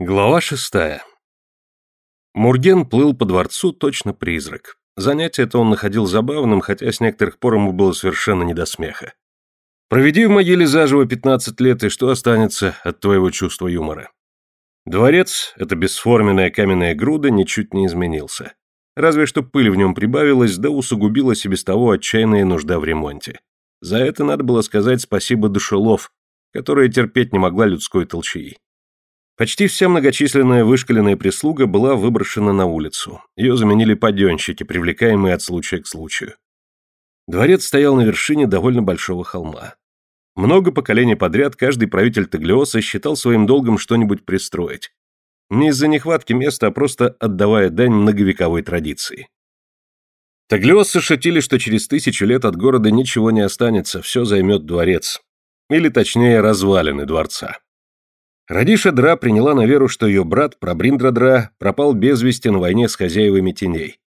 Глава шестая. Мурген плыл по дворцу точно призрак. Занятие это он находил забавным, хотя с некоторых пор ему было совершенно не до смеха. Проведи в могиле заживо 15 лет, и что останется от твоего чувства юмора? Дворец, эта бесформенная каменная груда, ничуть не изменился. Разве что пыль в нем прибавилась, да усугубилась и без того отчаянная нужда в ремонте. За это надо было сказать спасибо душелов, которая терпеть не могла людской толчаи. Почти вся многочисленная вышкаленная прислуга была выброшена на улицу. Ее заменили паденщики, привлекаемые от случая к случаю. Дворец стоял на вершине довольно большого холма. Много поколений подряд каждый правитель Таглиоса считал своим долгом что-нибудь пристроить. Не из-за нехватки места, а просто отдавая дань многовековой традиции. Таглиосы шутили, что через тысячу лет от города ничего не останется, все займет дворец. Или точнее, развалины дворца. Радиша Дра приняла на веру, что ее брат, Прабриндра пропал без вести на войне с хозяевами теней.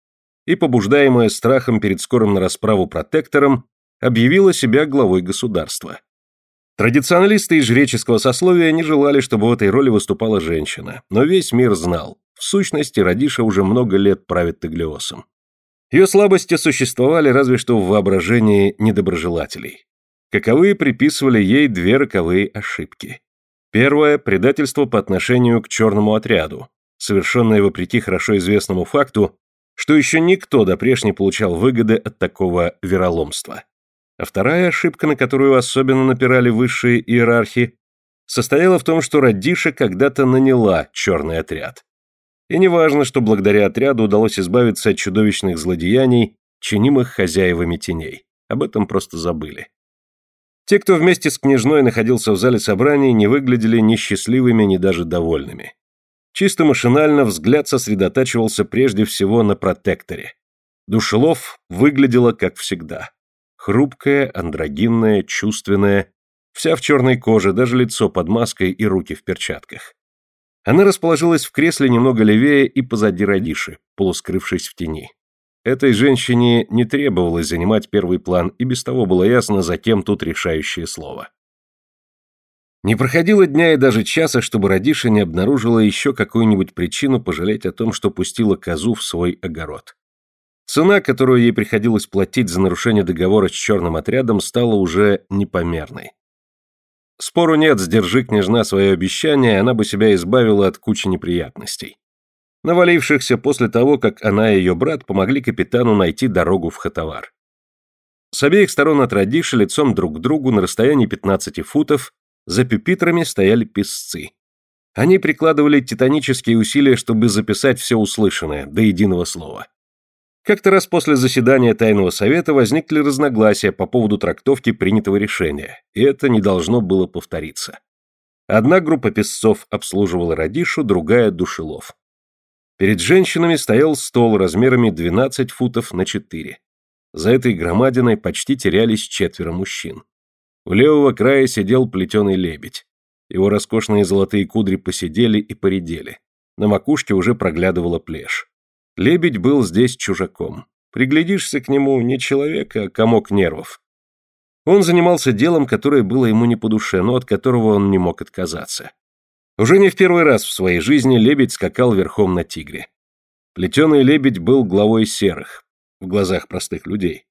И, побуждаемая страхом перед скорым на расправу протектором, объявила себя главой государства. Традиционалисты из жреческого сословия не желали, чтобы в этой роли выступала женщина, но весь мир знал, в сущности, Радиша уже много лет правит Таглиосом. Ее слабости существовали разве что в воображении недоброжелателей. Каковые приписывали ей две роковые ошибки. Первое – предательство по отношению к черному отряду, совершенное вопреки хорошо известному факту, что еще никто допреж не получал выгоды от такого вероломства. А вторая ошибка, на которую особенно напирали высшие иерархи, состояла в том, что Радиша когда-то наняла черный отряд. И неважно, что благодаря отряду удалось избавиться от чудовищных злодеяний, чинимых хозяевами теней. Об этом просто забыли. Те, кто вместе с княжной находился в зале собраний, не выглядели ни счастливыми, ни даже довольными. Чисто машинально взгляд сосредотачивался прежде всего на протекторе. Душелов выглядела как всегда. Хрупкая, андрогинная, чувственная, вся в черной коже, даже лицо под маской и руки в перчатках. Она расположилась в кресле немного левее и позади Радиши, полускрывшись в тени. Этой женщине не требовалось занимать первый план, и без того было ясно, за кем тут решающее слово. Не проходило дня и даже часа, чтобы Радиша не обнаружила еще какую-нибудь причину пожалеть о том, что пустила козу в свой огород. Цена, которую ей приходилось платить за нарушение договора с черным отрядом, стала уже непомерной. Спору нет, сдержи княжна свое обещание, она бы себя избавила от кучи неприятностей навалившихся после того, как она и ее брат помогли капитану найти дорогу в Хатавар. С обеих сторон от Радиша лицом друг к другу на расстоянии 15 футов за пюпитрами стояли песцы. Они прикладывали титанические усилия, чтобы записать все услышанное, до единого слова. Как-то раз после заседания Тайного Совета возникли разногласия по поводу трактовки принятого решения, и это не должно было повториться. Одна группа песцов обслуживала Радишу, другая – Душелов. Перед женщинами стоял стол размерами 12 футов на 4. За этой громадиной почти терялись четверо мужчин. У левого края сидел плетеный лебедь. Его роскошные золотые кудри посидели и поредели. На макушке уже проглядывала плешь. Лебедь был здесь чужаком. Приглядишься к нему не человек, а комок нервов. Он занимался делом, которое было ему не по душе, но от которого он не мог отказаться. Уже не в первый раз в своей жизни лебедь скакал верхом на тигре. Плетеный лебедь был главой серых, в глазах простых людей.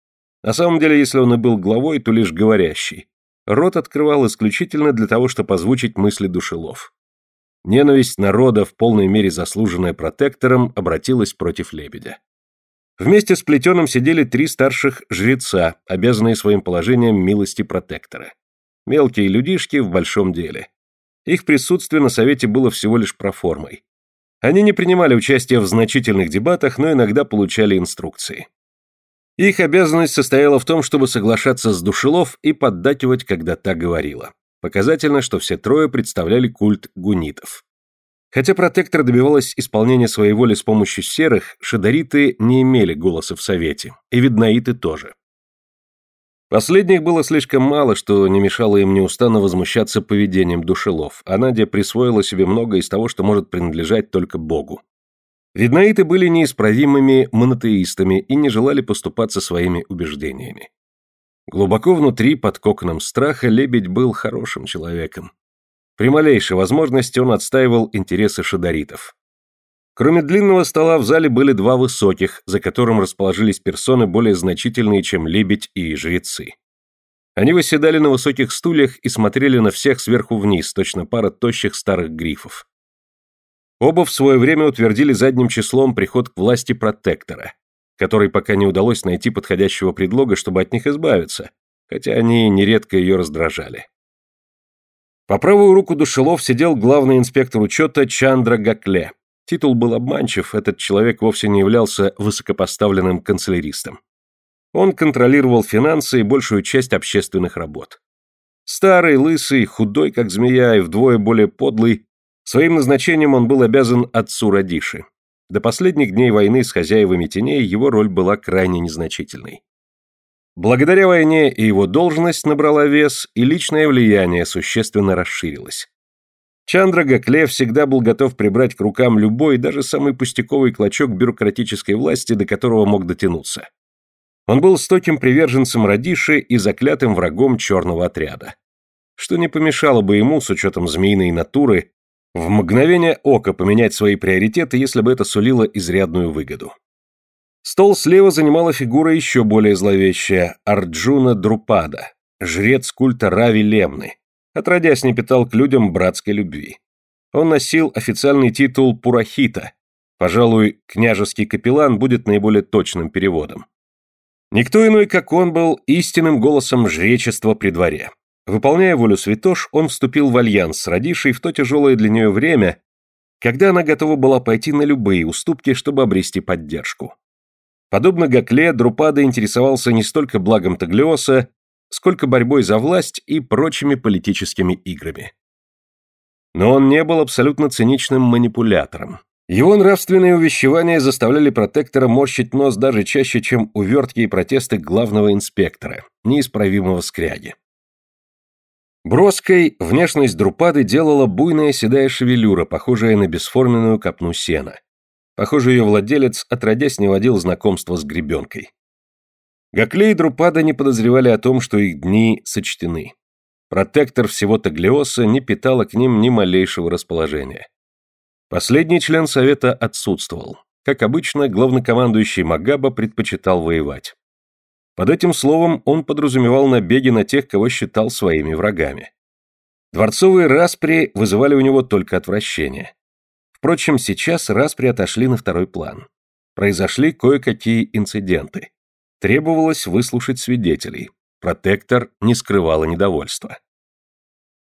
На самом деле, если он и был главой, то лишь говорящий. Рот открывал исключительно для того, чтобы озвучить мысли душелов. Ненависть народа, в полной мере заслуженная протектором, обратилась против лебедя. Вместе с плетеным сидели три старших жреца, обязанные своим положением милости протектора. Мелкие людишки в большом деле. Их присутствие на совете было всего лишь проформой. Они не принимали участия в значительных дебатах, но иногда получали инструкции. Их обязанность состояла в том, чтобы соглашаться с Душелов и поддакивать, когда та говорила. Показательно, что все трое представляли культ гунитов. Хотя протектор добивалась исполнения своей воли с помощью серых, шадариты не имели голоса в совете, и виднаиты тоже. Последних было слишком мало, что не мешало им неустанно возмущаться поведением душелов, а Надя присвоила себе много из того, что может принадлежать только Богу. Виднаиты были неисправимыми монотеистами и не желали поступаться своими убеждениями. Глубоко внутри, под коконом страха, лебедь был хорошим человеком. При малейшей возможности он отстаивал интересы шадаритов. Кроме длинного стола в зале были два высоких, за которым расположились персоны более значительные, чем лебедь и жрецы. Они восседали на высоких стульях и смотрели на всех сверху вниз, точно пара тощих старых грифов. Оба в свое время утвердили задним числом приход к власти протектора, который пока не удалось найти подходящего предлога, чтобы от них избавиться, хотя они нередко ее раздражали. По правую руку Душелов сидел главный инспектор учета Чандра Гакле. Титул был обманчив, этот человек вовсе не являлся высокопоставленным канцеляристом. Он контролировал финансы и большую часть общественных работ. Старый, лысый, худой, как змея, и вдвое более подлый, своим назначением он был обязан отцу Радиши. До последних дней войны с хозяевами теней его роль была крайне незначительной. Благодаря войне и его должность набрала вес, и личное влияние существенно расширилось. Чандра Гакле всегда был готов прибрать к рукам любой, даже самый пустяковый клочок бюрократической власти, до которого мог дотянуться. Он был стойким приверженцем Радиши и заклятым врагом черного отряда. Что не помешало бы ему, с учетом змеиной натуры, в мгновение ока поменять свои приоритеты, если бы это сулило изрядную выгоду. Стол слева занимала фигура еще более зловещая – Арджуна Друпада, жрец культа Рави Лемны, отродясь не питал к людям братской любви. Он носил официальный титул Пурахита, пожалуй, княжеский капеллан будет наиболее точным переводом. Никто иной, как он, был истинным голосом жречества при дворе. Выполняя волю святош, он вступил в альянс с Радишей в то тяжелое для нее время, когда она готова была пойти на любые уступки, чтобы обрести поддержку. Подобно Гакле, Друпада интересовался не столько благом Таглиоса, сколько борьбой за власть и прочими политическими играми. Но он не был абсолютно циничным манипулятором. Его нравственные увещевания заставляли протектора морщить нос даже чаще, чем увертки и протесты главного инспектора, неисправимого скряги. Броской внешность Друпады делала буйная седая шевелюра, похожая на бесформенную копну сена. Похоже, ее владелец отродясь не водил знакомства с гребенкой. Гаклей и Друпада не подозревали о том, что их дни сочтены. Протектор всего Таглиоса не питала к ним ни малейшего расположения. Последний член совета отсутствовал. Как обычно, главнокомандующий Магаба предпочитал воевать. Под этим словом он подразумевал набеги на тех, кого считал своими врагами. Дворцовые распри вызывали у него только отвращение. Впрочем, сейчас распри отошли на второй план. Произошли кое-какие инциденты. Требовалось выслушать свидетелей. Протектор не скрывала недовольства.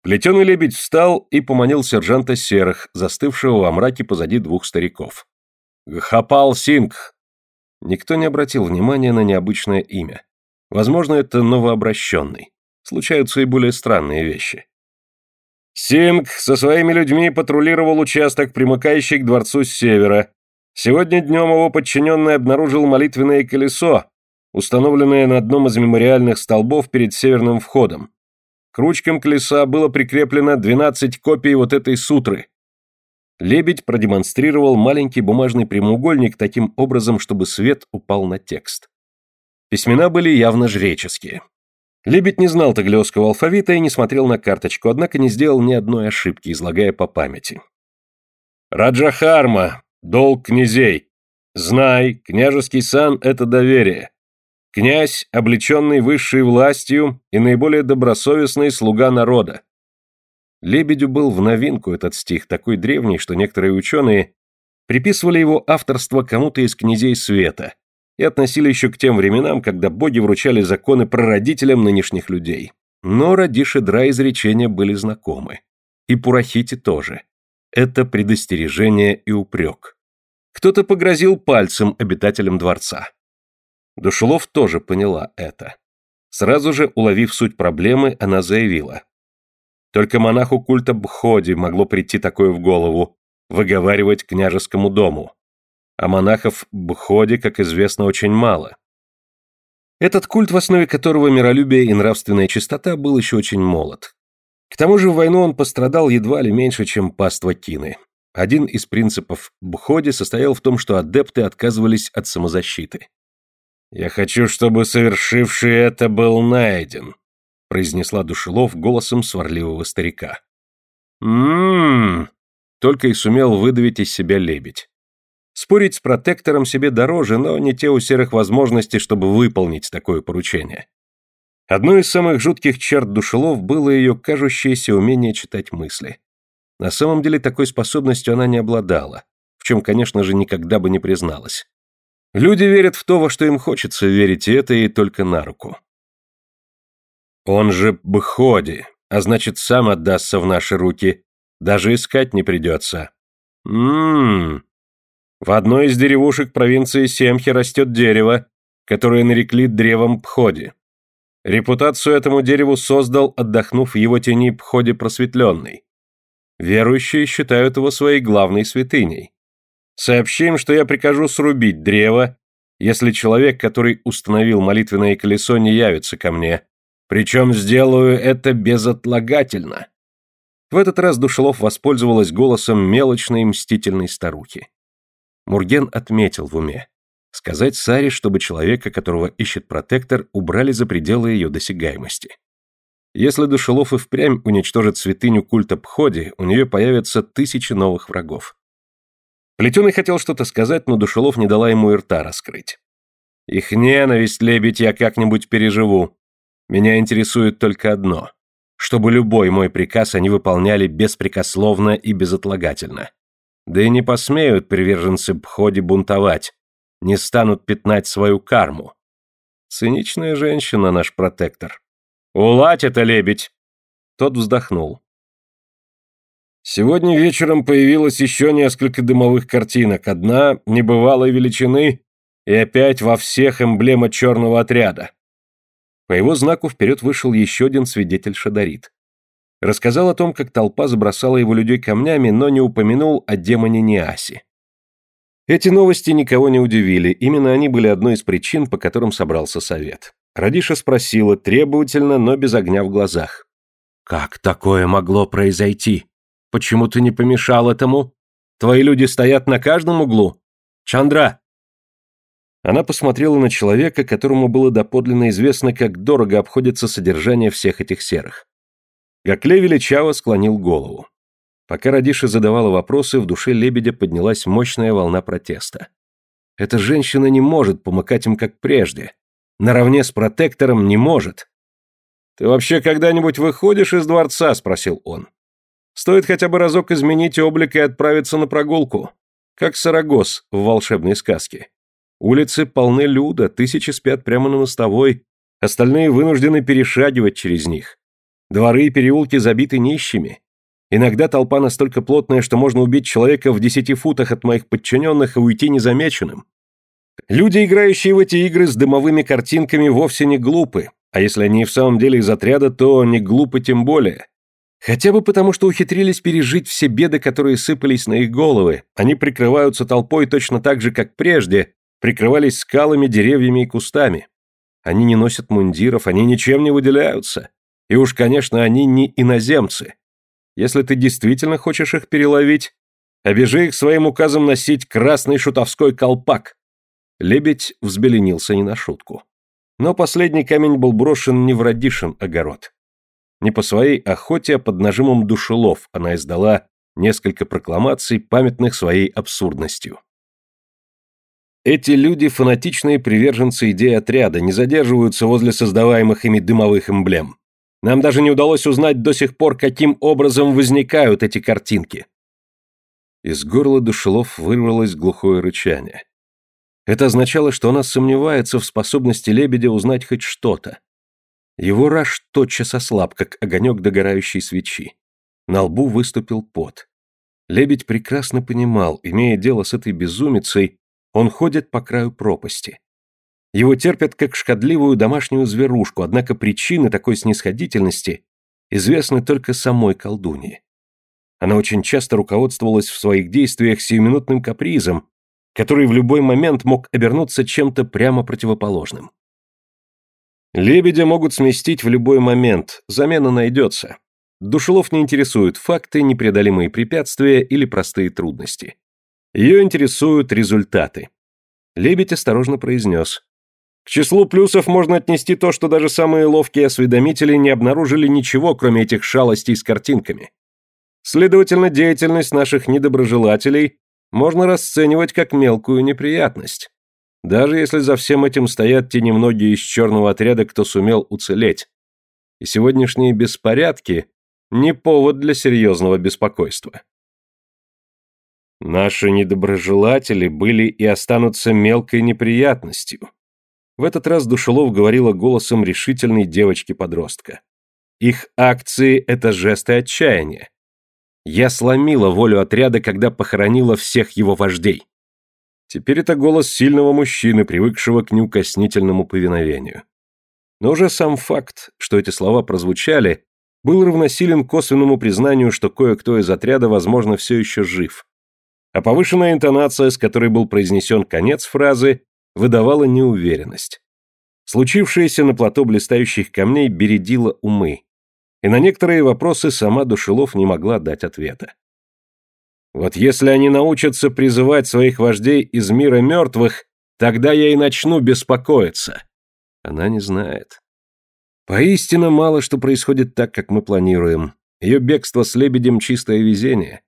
Плетеный лебедь встал и поманил сержанта Серых, застывшего во мраке позади двух стариков. «Гхапал Сингх!» Никто не обратил внимания на необычное имя. Возможно, это новообращенный. Случаются и более странные вещи. Синг со своими людьми патрулировал участок, примыкающий к дворцу с севера. Сегодня днем его подчиненный обнаружил молитвенное колесо, установленное на одном из мемориальных столбов перед северным входом. К ручкам колеса было прикреплено 12 копий вот этой сутры. Лебедь продемонстрировал маленький бумажный прямоугольник таким образом, чтобы свет упал на текст. Письмена были явно жреческие. Лебедь не знал таглиосского алфавита и не смотрел на карточку, однако не сделал ни одной ошибки, излагая по памяти. «Раджахарма, долг князей. Знай, княжеский сан — это доверие. Князь, облеченный высшей властью и наиболее добросовестный слуга народа. Лебедю был в новинку этот стих, такой древний, что некоторые ученые приписывали его авторство кому-то из князей света, и относили еще к тем временам, когда боги вручали законы прародителям нынешних людей. Но Радиш и Дра изречения были знакомы. И Пурахити тоже. Это предостережение и упрек. Кто-то погрозил пальцем обитателям дворца. Душелов тоже поняла это. Сразу же, уловив суть проблемы, она заявила. Только монаху культа Бходи могло прийти такое в голову, выговаривать княжескому дому а монахов Бходе, как известно, очень мало. Этот культ, в основе которого миролюбие и нравственная чистота, был еще очень молод. К тому же в войну он пострадал едва ли меньше, чем паства Кины. Один из принципов Бходи состоял в том, что адепты отказывались от самозащиты. «Я хочу, чтобы совершивший это был найден», произнесла Душелов голосом сварливого старика. Ммм, только и сумел выдавить из себя лебедь. Спорить с протектором себе дороже, но не те у серых возможности, чтобы выполнить такое поручение. Одной из самых жутких черт душелов было ее кажущееся умение читать мысли. На самом деле такой способностью она не обладала, в чем, конечно же, никогда бы не призналась. Люди верят в то, во что им хочется верить, и это ей только на руку. Он же Бходи, а значит, сам отдастся в наши руки. Даже искать не придется. Ммм. В одной из деревушек провинции Семхи растет дерево, которое нарекли древом Пходи. Репутацию этому дереву создал, отдохнув в его тени Пходи просветленный. Верующие считают его своей главной святыней. Сообщим, что я прикажу срубить древо, если человек, который установил молитвенное колесо, не явится ко мне, причем сделаю это безотлагательно. В этот раз Душелов воспользовалась голосом мелочной мстительной старухи. Мурген отметил в уме. Сказать Саре, чтобы человека, которого ищет протектор, убрали за пределы ее досягаемости. Если Душелов и впрямь уничтожит святыню культа Пходи, у нее появятся тысячи новых врагов. Плетеный хотел что-то сказать, но Душелов не дала ему и рта раскрыть. «Их ненависть, лебедь, я как-нибудь переживу. Меня интересует только одно. Чтобы любой мой приказ они выполняли беспрекословно и безотлагательно. Да и не посмеют приверженцы Бходи бунтовать, не станут пятнать свою карму. Циничная женщина наш протектор. Уладь это, лебедь!» Тот вздохнул. Сегодня вечером появилось еще несколько дымовых картинок. Одна небывалой величины и опять во всех эмблема черного отряда. По его знаку вперед вышел еще один свидетель Шадарит. Рассказал о том, как толпа забросала его людей камнями, но не упомянул о демоне Ниасе. Эти новости никого не удивили, именно они были одной из причин, по которым собрался совет. Радиша спросила, требовательно, но без огня в глазах. «Как такое могло произойти? Почему ты не помешал этому? Твои люди стоят на каждом углу. Чандра, она посмотрела на человека, которому было доподлинно известно, как дорого обходится содержание всех этих серых. Гакле величаво склонил голову. Пока Радиша задавала вопросы, в душе лебедя поднялась мощная волна протеста. Эта женщина не может помыкать им как прежде. Наравне с протектором не может. «Ты вообще когда-нибудь выходишь из дворца?» – спросил он. «Стоит хотя бы разок изменить облик и отправиться на прогулку, как Сарагос в волшебной сказке. Улицы полны люда, тысячи спят прямо на мостовой, остальные вынуждены перешагивать через них. Дворы и переулки забиты нищими. Иногда толпа настолько плотная, что можно убить человека в десяти футах от моих подчиненных и уйти незамеченным. Люди, играющие в эти игры с дымовыми картинками, вовсе не глупы, а если они в самом деле из отряда, то не глупы тем более. Хотя бы потому, что ухитрились пережить все беды, которые сыпались на их головы, они прикрываются толпой точно так же, как прежде, прикрывались скалами, деревьями и кустами. Они не носят мундиров, они ничем не выделяются. И уж, конечно, они не иноземцы. Если ты действительно хочешь их переловить, обижи их своим указом носить красный шутовской колпак. Лебедь взбеленился не на шутку. Но последний камень был брошен не в Радишин огород. Не по своей охоте, а под нажимом душелов она издала несколько прокламаций, памятных своей абсурдностью. Эти люди – фанатичные приверженцы идеи отряда, не задерживаются возле создаваемых ими дымовых эмблем. Нам даже не удалось узнать до сих пор, каким образом возникают эти картинки. Из горла душелов вырвалось глухое рычание. Это означало, что она сомневается в способности лебедя узнать хоть что-то. Его раж тотчас ослаб, как огонек догорающей свечи. На лбу выступил пот. Лебедь прекрасно понимал, имея дело с этой безумицей, он ходит по краю пропасти. Его терпят как шкодливую домашнюю зверушку, однако причины такой снисходительности известны только самой колдунье. Она очень часто руководствовалась в своих действиях сиюминутным капризом, который в любой момент мог обернуться чем-то прямо противоположным. Лебедя могут сместить в любой момент, замена найдется. Душелов не интересуют факты, непреодолимые препятствия или простые трудности. Ее интересуют результаты. Лебедь осторожно произнес. К числу плюсов можно отнести то, что даже самые ловкие осведомители не обнаружили ничего, кроме этих шалостей с картинками. Следовательно, деятельность наших недоброжелателей можно расценивать как мелкую неприятность. Даже если за всем этим стоят те немногие из черного отряда, кто сумел уцелеть. И сегодняшние беспорядки – не повод для серьезного беспокойства. Наши недоброжелатели были и останутся мелкой неприятностью. В этот раз Душелов говорила голосом решительной девочки-подростка. Их акции – это жесты отчаяния. Я сломила волю отряда, когда похоронила всех его вождей. Теперь это голос сильного мужчины, привыкшего к неукоснительному повиновению. Но уже сам факт, что эти слова прозвучали, был равносилен косвенному признанию, что кое-кто из отряда, возможно, все еще жив. А повышенная интонация, с которой был произнесен конец фразы, выдавала неуверенность. Случившееся на плато блистающих камней бередило умы, и на некоторые вопросы сама Душелов не могла дать ответа. Вот если они научатся призывать своих вождей из мира мертвых, тогда я и начну беспокоиться. Она не знает. Поистине мало что происходит так, как мы планируем. Ее бегство с лебедем — чистое везение.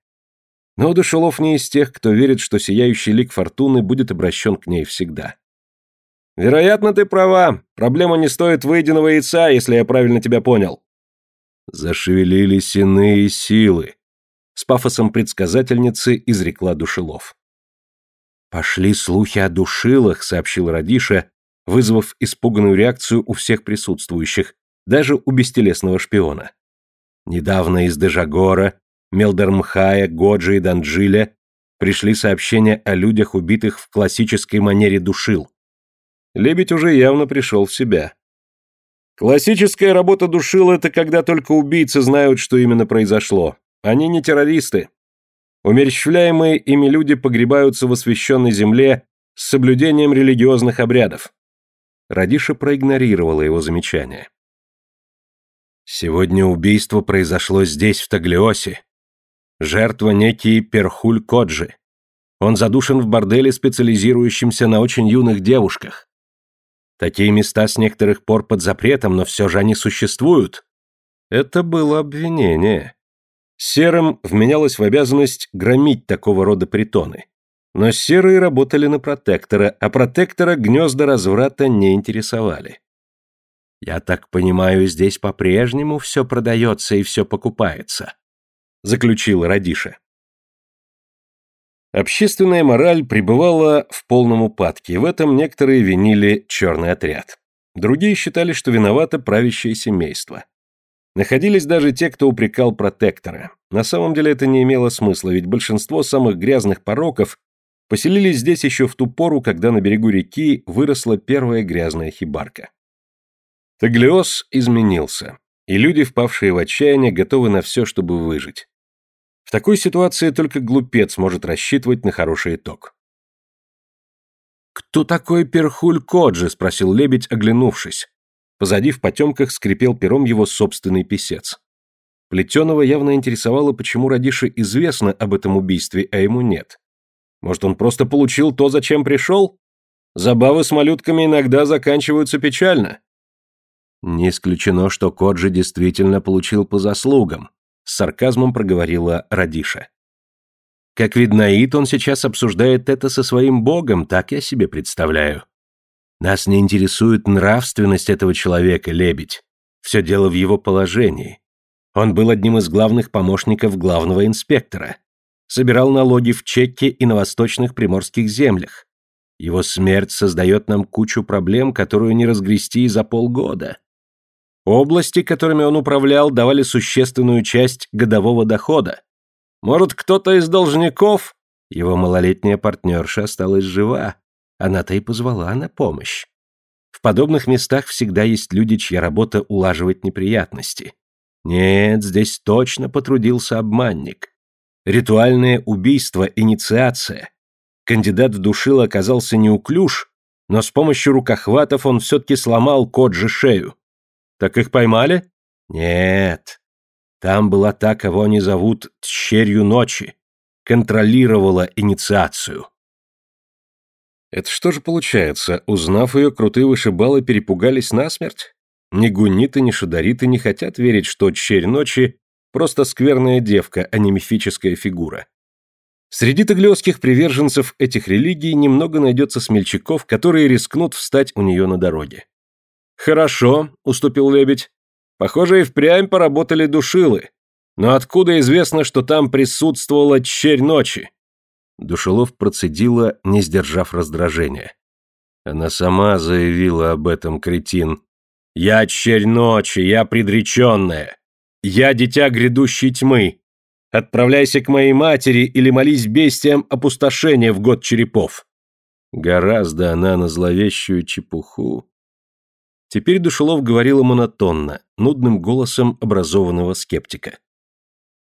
Но Душелов не из тех, кто верит, что сияющий лик фортуны будет обращен к ней всегда. «Вероятно, ты права. Проблема не стоит выеденного яйца, если я правильно тебя понял». Зашевелились иные силы. С пафосом предсказательницы изрекла Душелов. «Пошли слухи о душилах», — сообщил Радиша, вызвав испуганную реакцию у всех присутствующих, даже у бестелесного шпиона. Недавно из Дежагора Мелдермхая, Годжи и Данджиля пришли сообщения о людях, убитых в классической манере душил. Лебедь уже явно пришел в себя. Классическая работа душил – это когда только убийцы знают, что именно произошло. Они не террористы. Умерщвляемые ими люди погребаются в освященной земле с соблюдением религиозных обрядов. Радиша проигнорировала его замечание. Сегодня убийство произошло здесь, в Таглиосе, Жертва некий Перхуль Коджи. Он задушен в борделе, специализирующемся на очень юных девушках. Такие места с некоторых пор под запретом, но все же они существуют. Это было обвинение. Серым вменялось в обязанность громить такого рода притоны. Но серые работали на протектора, а протектора гнезда разврата не интересовали. Я так понимаю, здесь по-прежнему все продается и все покупается. — заключил Радиша. Общественная мораль пребывала в полном упадке, и в этом некоторые винили черный отряд. Другие считали, что виновато правящее семейство. Находились даже те, кто упрекал протектора. На самом деле это не имело смысла, ведь большинство самых грязных пороков поселились здесь еще в ту пору, когда на берегу реки выросла первая грязная хибарка. Таглиоз изменился, и люди, впавшие в отчаяние, готовы на все, чтобы выжить. В такой ситуации только глупец может рассчитывать на хороший итог. «Кто такой Перхуль Коджи?» – спросил лебедь, оглянувшись. Позади в потемках скрипел пером его собственный писец. Плетеного явно интересовало, почему Радише известно об этом убийстве, а ему нет. Может, он просто получил то, зачем пришел? Забавы с малютками иногда заканчиваются печально. Не исключено, что Коджи действительно получил по заслугам, с сарказмом проговорила Радиша. Как видно, Ит, он сейчас обсуждает это со своим богом, так я себе представляю. Нас не интересует нравственность этого человека, лебедь. Все дело в его положении. Он был одним из главных помощников главного инспектора. Собирал налоги в Чекке и на восточных приморских землях. Его смерть создает нам кучу проблем, которую не разгрести за полгода. Области, которыми он управлял, давали существенную часть годового дохода. Может, кто-то из должников? Его малолетняя партнерша осталась жива. Она-то и позвала на помощь. В подобных местах всегда есть люди, чья работа улаживать неприятности. Нет, здесь точно потрудился обманник. Ритуальное убийство, инициация. Кандидат в душило оказался неуклюж, но с помощью рукохватов он все-таки сломал кот же шею. Так их поймали? Нет. Там была та, кого они зовут Тщерью Ночи. Контролировала инициацию. Это что же получается, узнав ее, крутые вышибалы перепугались насмерть? Ни гуниты, ни шадариты не хотят верить, что Черь Ночи Просто скверная девка, а не мифическая фигура. Среди таглиосских приверженцев этих религий немного найдется смельчаков, которые рискнут встать у нее на дороге. «Хорошо», — уступил лебедь. «Похоже, и впрямь поработали душилы. Но откуда известно, что там присутствовала черь ночи?» Душелов процедила, не сдержав раздражения. Она сама заявила об этом, кретин. «Я черь ночи, я предреченная. Я дитя грядущей тьмы. Отправляйся к моей матери или молись бестиям опустошения в год черепов». Гораздо она на зловещую чепуху. Теперь Душелов говорила монотонно, нудным голосом образованного скептика.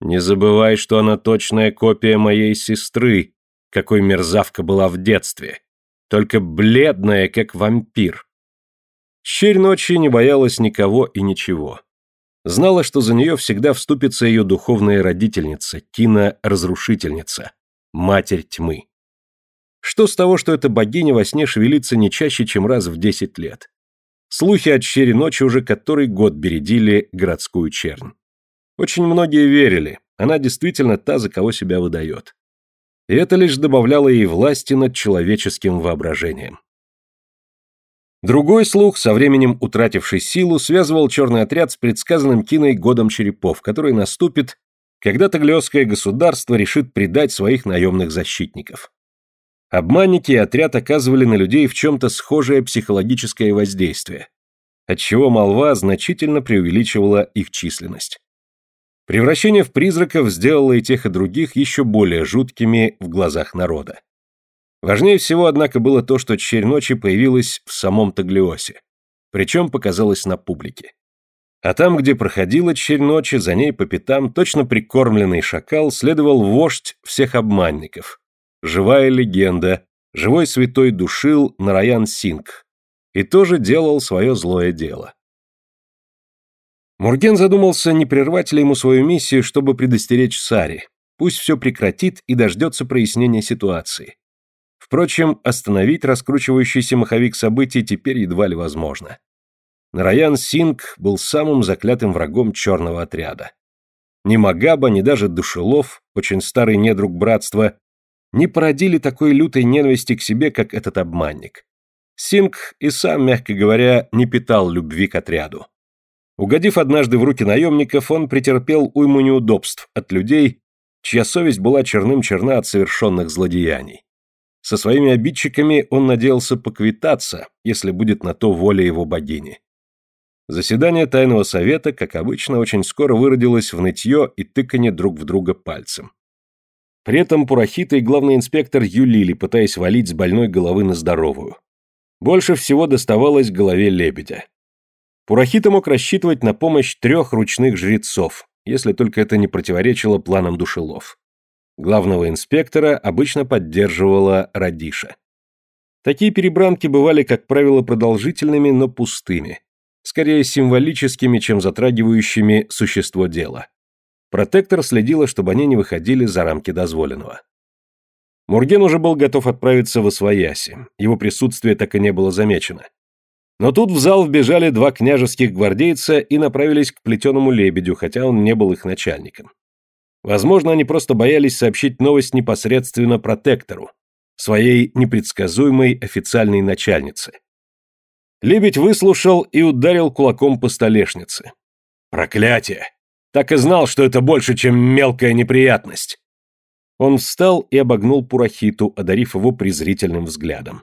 «Не забывай, что она точная копия моей сестры, какой мерзавка была в детстве, только бледная, как вампир. Щерь ночи не боялась никого и ничего. Знала, что за нее всегда вступится ее духовная родительница, кино-разрушительница, матерь тьмы. Что с того, что эта богиня во сне шевелится не чаще, чем раз в десять лет? Слухи от щери ночи уже который год бередили городскую чернь. Очень многие верили, она действительно та, за кого себя выдает и это лишь добавляло ей власти над человеческим воображением. Другой слух, со временем утративший силу, связывал черный отряд с предсказанным Киной годом черепов, который наступит, когда Таглиосское государство решит предать своих наемных защитников. Обманники и отряд оказывали на людей в чем-то схожее психологическое воздействие, отчего молва значительно преувеличивала их численность. Превращение в призраков сделало и тех, и других еще более жуткими в глазах народа. Важнее всего, однако, было то, что Черь Ночи появилась в самом Таглиосе, причем показалась на публике. А там, где проходила Черь Ночи, за ней по пятам точно прикормленный шакал следовал вождь всех обманников. Живая легенда, живой святой душил Нараян Синг. И тоже делал свое злое дело. Мурген задумался, не прервать ли ему свою миссию, чтобы предостеречь Сари. Пусть все прекратит и дождется прояснения ситуации. Впрочем, остановить раскручивающийся маховик событий теперь едва ли возможно. Нараян Синг был самым заклятым врагом черного отряда. Ни Магаба, ни даже Душелов, очень старый недруг братства, не породили такой лютой ненависти к себе, как этот обманник. Синг и сам, мягко говоря, не питал любви к отряду. Угодив однажды в руки наемников, он претерпел уйму неудобств от людей, чья совесть была черным черна от совершенных злодеяний. Со своими обидчиками он надеялся поквитаться, если будет на то воля его богини. Заседание тайного совета, как обычно, очень скоро выродилось в нытье и тыканье друг в друга пальцем. При этом Пурахита и главный инспектор юлили, пытаясь валить с больной головы на здоровую. Больше всего доставалось голове лебедя. Пурахита мог рассчитывать на помощь трех ручных жрецов, если только это не противоречило планам душелов. Главного инспектора обычно поддерживала Радиша. Такие перебранки бывали, как правило, продолжительными, но пустыми, скорее символическими, чем затрагивающими существо дела. Протектор следила, чтобы они не выходили за рамки дозволенного. Мурген уже был готов отправиться в Освояси, его присутствие так и не было замечено. Но тут в зал вбежали два княжеских гвардейца и направились к плетеному лебедю, хотя он не был их начальником. Возможно, они просто боялись сообщить новость непосредственно протектору, своей непредсказуемой официальной начальнице. Лебедь выслушал и ударил кулаком по столешнице. «Проклятие! Так и знал, что это больше, чем мелкая неприятность!» Он встал и обогнул Пурахиту, одарив его презрительным взглядом.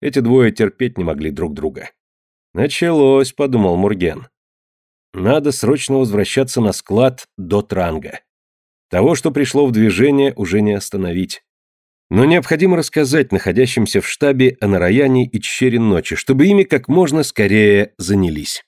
Эти двое терпеть не могли друг друга. «Началось», — подумал Мурген. «Надо срочно возвращаться на склад до Транга. Того, что пришло в движение, уже не остановить. Но необходимо рассказать находящимся в штабе о Нараяне и Чщере ночи, чтобы ими как можно скорее занялись».